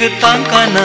ایک تاکانا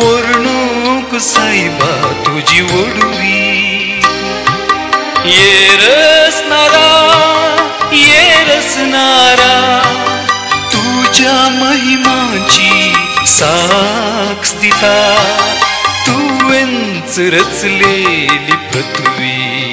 ورنوک سائبا تجی وڑوی یہ رسنارا یہ رسنارا تجا مہمانچی ساکس دیتا تو انچ رچ لے لی پتوی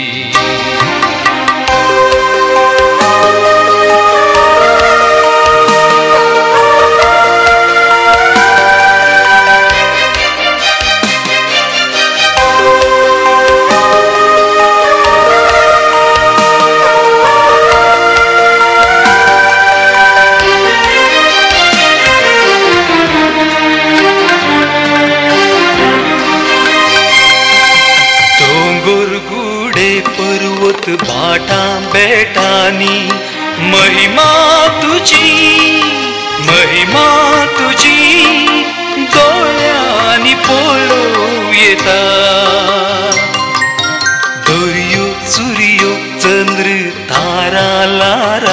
پاٹا بیٹانی مہما تھی مہیم تھی دریا چندر تار لار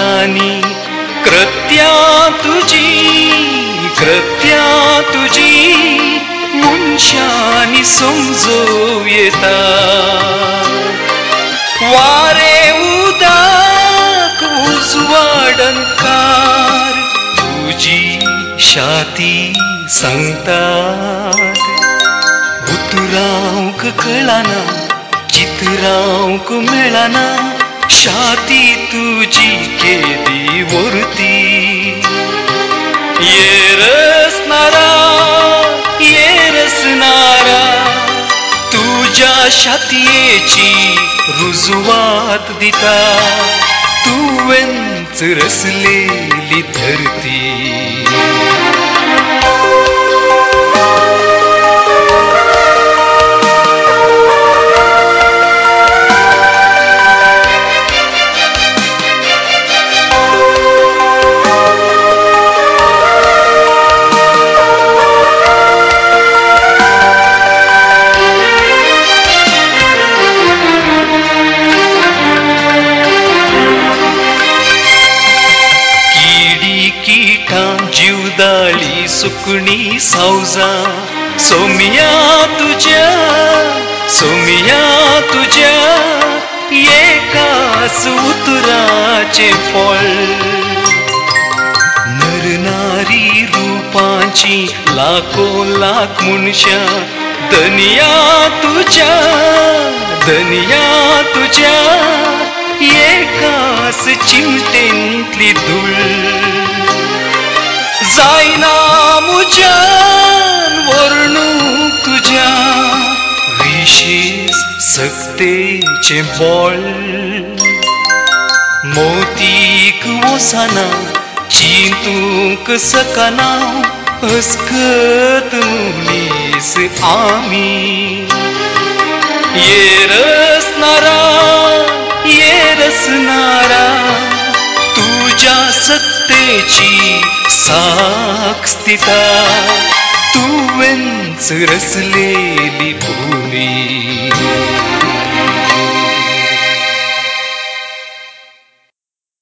کتیا تیت منشان سمجھو یتا سنتا بتراؤں کھڑنا چتراؤں ملنا چاتی تجی گیری و تیرس نا یہ رسنارا تجا چاتی رزوات د رس لی دھر جا ساؤزا سومیا تجیا سومیاں تجاس اتر فل مرناری روپی لاکو لاک منشیا دنیا تجا دنیا تجیا ایک چمٹی د زائنا جان ورنو تجا ویشیز سکتے چے بول موتیک وسانا چینتوک سکنا اسکت نولیس آمی یہ رس نارا، یہ رس نارا، تو جا سکتے چی سرس لی پوری